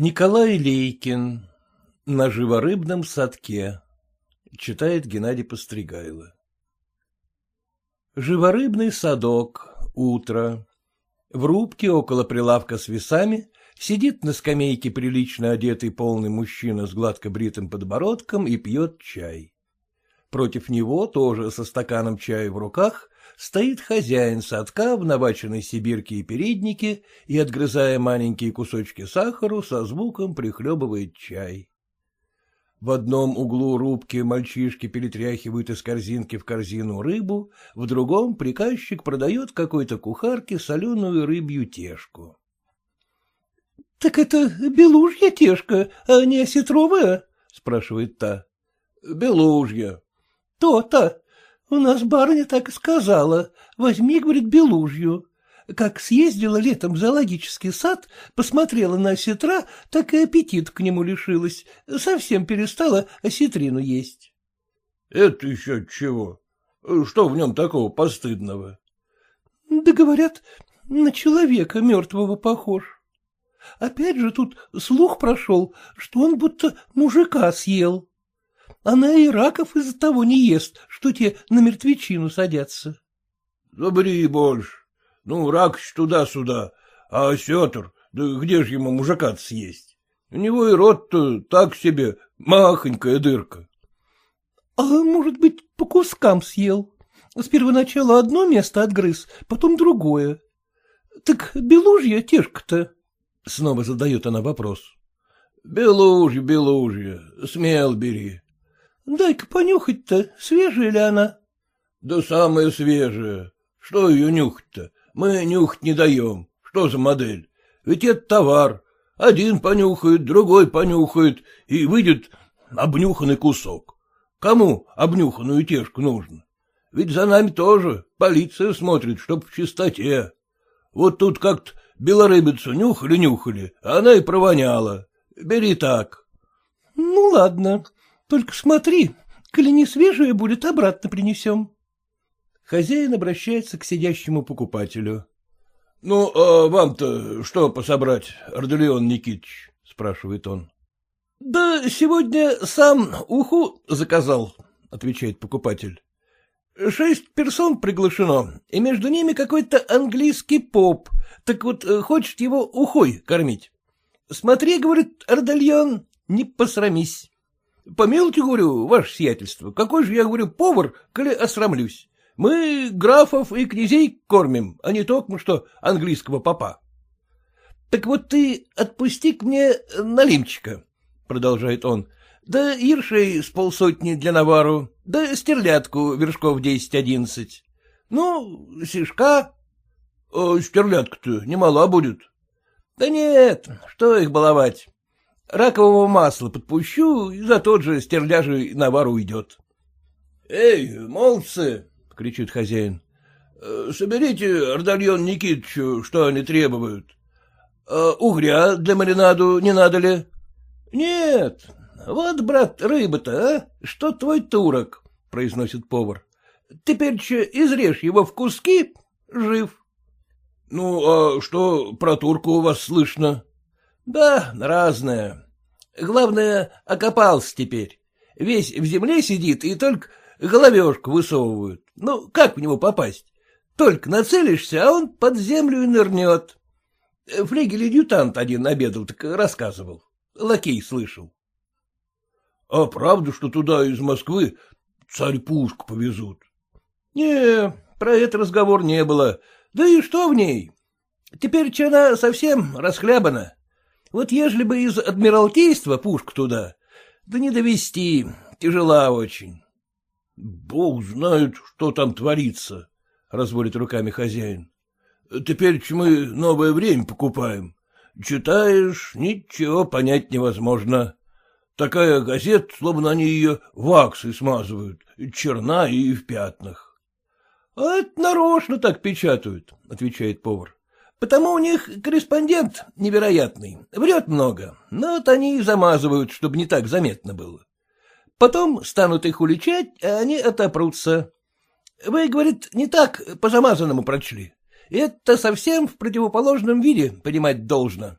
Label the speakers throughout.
Speaker 1: Николай Лейкин. На живорыбном садке. Читает Геннадий Постригайло. Живорыбный садок. Утро. В рубке около прилавка с весами сидит на скамейке прилично одетый полный мужчина с гладко бритым подбородком и пьет чай. Против него, тоже со стаканом чая в руках, стоит хозяин садка в набаченной сибирке и переднике и, отгрызая маленькие кусочки сахару, со звуком прихлебывает чай. В одном углу рубки мальчишки перетряхивают из корзинки в корзину рыбу, в другом приказчик продает какой-то кухарке соленую рыбью тешку. — Так это белужья тешка, а не осетровая? — спрашивает та. — Белужья. — То-то. У нас барыня так и сказала. Возьми, говорит, белужью. Как съездила летом в зоологический сад, посмотрела на осетра, так и аппетит к нему лишилась. Совсем перестала осетрину есть. — Это еще чего? Что в нем такого постыдного? — Да говорят, на человека мертвого похож. Опять же тут слух прошел, что он будто мужика съел. Она и раков из-за того не ест, что те на мертвечину садятся. — Забри больше. Ну, рак туда-сюда, а осетр, да где же ему мужика съесть? У него и рот-то так себе, махонькая дырка. — А может быть, по кускам съел? С первоначала одно место отгрыз, потом другое. Так белужья тешка-то? Снова задает она вопрос. — Белужья, белужья, смел бери. Дай-ка понюхать-то, свежая ли она? — Да самая свежая. Что ее нюхать-то? Мы нюхать не даем. Что за модель? Ведь это товар. Один понюхает, другой понюхает, и выйдет обнюханный кусок. Кому обнюханную тешку нужно? Ведь за нами тоже полиция смотрит, чтоб в чистоте. Вот тут как-то белорыбицу нюхали-нюхали, а она и провоняла. Бери так. — Ну, ладно, только смотри, коли не свежее будет, обратно принесем. Хозяин обращается к сидящему покупателю. — Ну, а вам-то что пособрать, Арделеон Никитич? — спрашивает он. — Да сегодня сам уху заказал, — отвечает покупатель. — Шесть персон приглашено, и между ними какой-то английский поп, так вот э, хочет его ухой кормить. Смотри, говорит Ардальон, не посрамись. Помилуйте, говорю, ваше сиятельство, какой же я, говорю, повар, коли осрамлюсь. Мы графов и князей кормим, а не только что английского папа. — Так вот ты отпусти к мне налимчика, — продолжает он, — да иршей с полсотни для навару, да стерлядку вершков десять-одиннадцать. Ну, сишка. А стерлядка-то немала будет. Да нет, что их баловать. Ракового масла подпущу, и за тот же стерляжий навар уйдет. — Эй, молодцы! — кричит хозяин. — Соберите Ардальон Никитичу, что они требуют. А угря для маринаду не надо ли? — Нет, вот, брат, рыба-то, а? Что твой турок? — произносит повар. — Теперь че изрежь его в куски, жив. — Ну, а что про турку у вас слышно? Да, разное. Главное, окопался теперь. Весь в земле сидит и только головешку высовывают. Ну, как в него попасть? Только нацелишься, а он под землю и нырнет. Флигель-адъютант один обедал, так рассказывал. Лакей слышал. — А правда, что туда из Москвы царь пушку повезут? — Не, про это разговор не было. Да и что в ней? Теперь она совсем расхлябана. Вот ежели бы из Адмиралтейства пушку туда, да не довести, тяжела очень. — Бог знает, что там творится, — разводит руками хозяин. — Теперь мы новое время покупаем. Читаешь, ничего понять невозможно. Такая газета, словно они ее ваксой смазывают, черна и в пятнах. — А это нарочно так печатают, — отвечает повар. Потому у них корреспондент невероятный, врет много, но вот они и замазывают, чтобы не так заметно было. Потом станут их уличать, а они отопрутся. Вы, говорит, не так по замазанному прочли. Это совсем в противоположном виде понимать должно.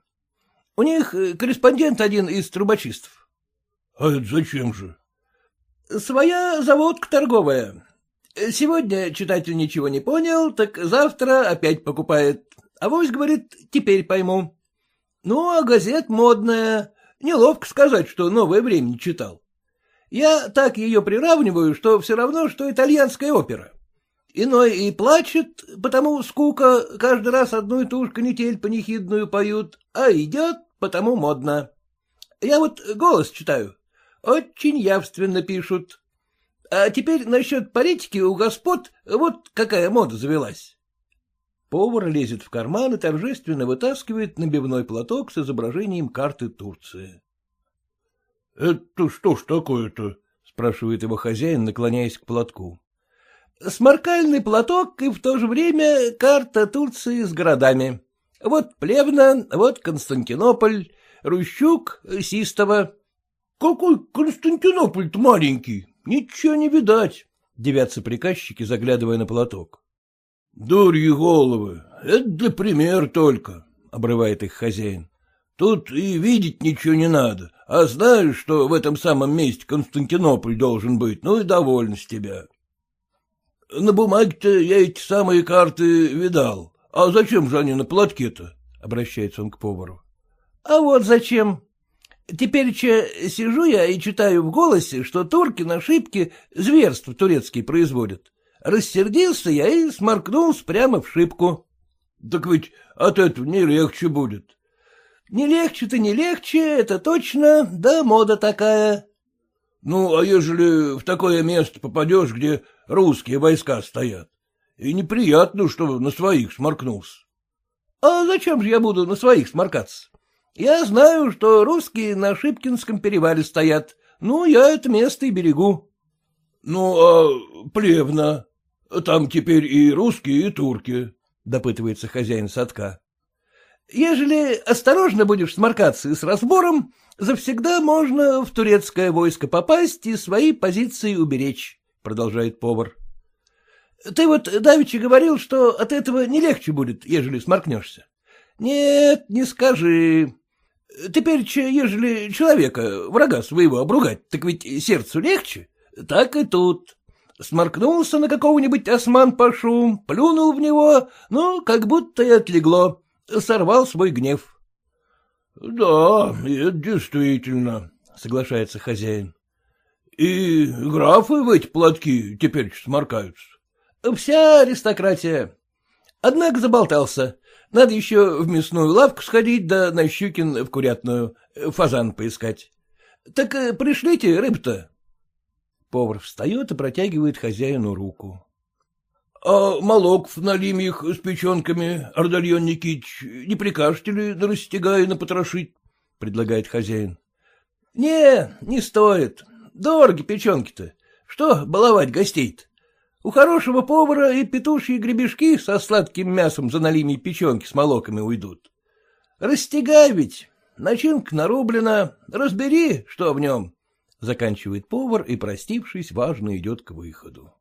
Speaker 1: У них корреспондент один из трубочистов.
Speaker 2: — А это зачем же?
Speaker 1: — Своя заводка торговая. Сегодня читатель ничего не понял, так завтра опять покупает. А вось, говорит, теперь пойму. Ну, а газет модная. Неловко сказать, что новое время не читал. Я так ее приравниваю, что все равно, что итальянская опера. Иной и плачет, потому скука, каждый раз одну и ту же канитель панихидную поют, а идет, потому модно. Я вот голос читаю. Очень явственно пишут. А теперь насчет политики у господ вот какая мода завелась. Повар лезет в карман и торжественно вытаскивает набивной платок с изображением карты Турции.
Speaker 2: — Это что ж такое-то?
Speaker 1: — спрашивает его хозяин, наклоняясь к платку. — Сморкальный платок и в то же время карта Турции с городами. Вот Плевна, вот Константинополь, Рущук, Систова.
Speaker 2: — Какой Константинополь-то маленький? Ничего не видать, —
Speaker 1: девятся приказчики, заглядывая на платок.
Speaker 2: — Дурьи головы, это для пример только, — обрывает их хозяин. — Тут и видеть ничего не надо, а знаешь, что в этом самом месте Константинополь должен быть, ну и довольно с тебя. На бумаге-то я эти самые карты видал. А зачем же они на платке-то? — обращается он к повару.
Speaker 1: — А вот зачем. Теперь че сижу я и читаю в голосе, что турки на шибке зверство турецкие производят. Рассердился я и сморкнулся прямо в шибку.
Speaker 2: — Так ведь от этого не легче будет.
Speaker 1: — Не легче-то не легче, это точно, да мода такая.
Speaker 2: — Ну, а ежели в такое место попадешь, где русские войска стоят, и неприятно, что на своих сморкнулся.
Speaker 1: — А зачем же я буду на своих сморкаться? Я знаю, что русские на Шипкинском перевале стоят. Ну, я это место и берегу.
Speaker 2: — Ну, а плевна? Там теперь и русские, и турки, — допытывается хозяин садка.
Speaker 1: — Ежели осторожно будешь сморкаться и с разбором, завсегда можно в турецкое войско попасть и свои позиции уберечь, — продолжает повар. — Ты вот давеча говорил, что от этого не легче будет, ежели сморкнешься. — Нет, не скажи. Теперь, ежели человека, врага своего, обругать, так ведь сердцу легче. Так и тут. Сморкнулся на какого-нибудь осман-пашу, плюнул в него, ну, как будто и отлегло, сорвал свой гнев.
Speaker 2: — Да, это действительно, — соглашается хозяин. — И графы в эти платки теперь сморкаются?
Speaker 1: — Вся аристократия. Однако заболтался. Надо еще в мясную лавку сходить, да на Щукин в курятную, фазан поискать. Так э, пришлите рыб-то. Повар встает и протягивает хозяину руку.
Speaker 2: — А молоков налим их с печенками, Ардальон Никитич, не прикажете ли на растягай напотрошить? — предлагает хозяин.
Speaker 1: — Не, не стоит. Дороги печенки-то. Что баловать гостей-то? У хорошего повара и петушьи гребешки со сладким мясом за налими печенки с молоками уйдут. Растягай ведь, начинка нарублена, разбери, что в нем. Заканчивает повар и, простившись, важно идет к выходу.